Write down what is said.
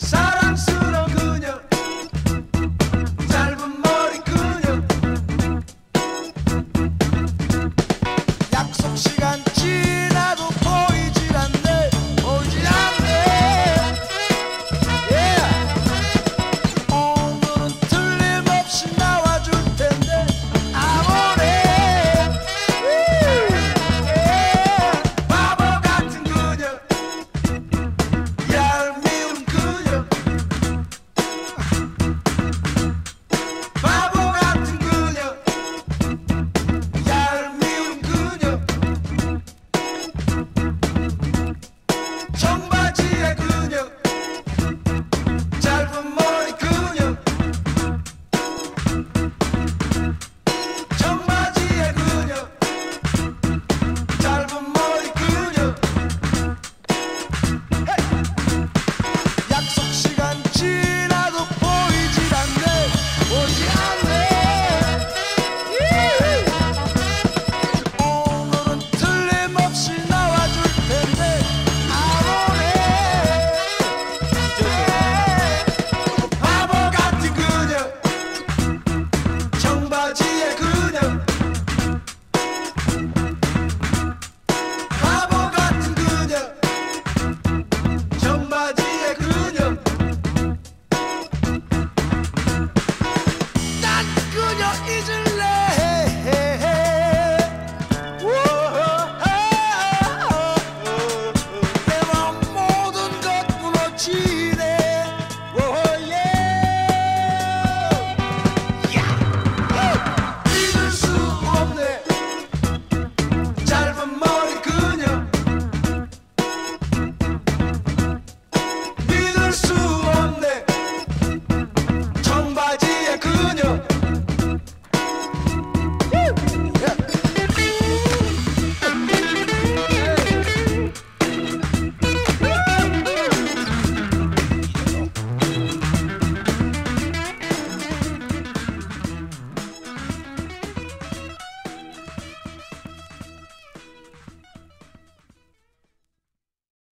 Some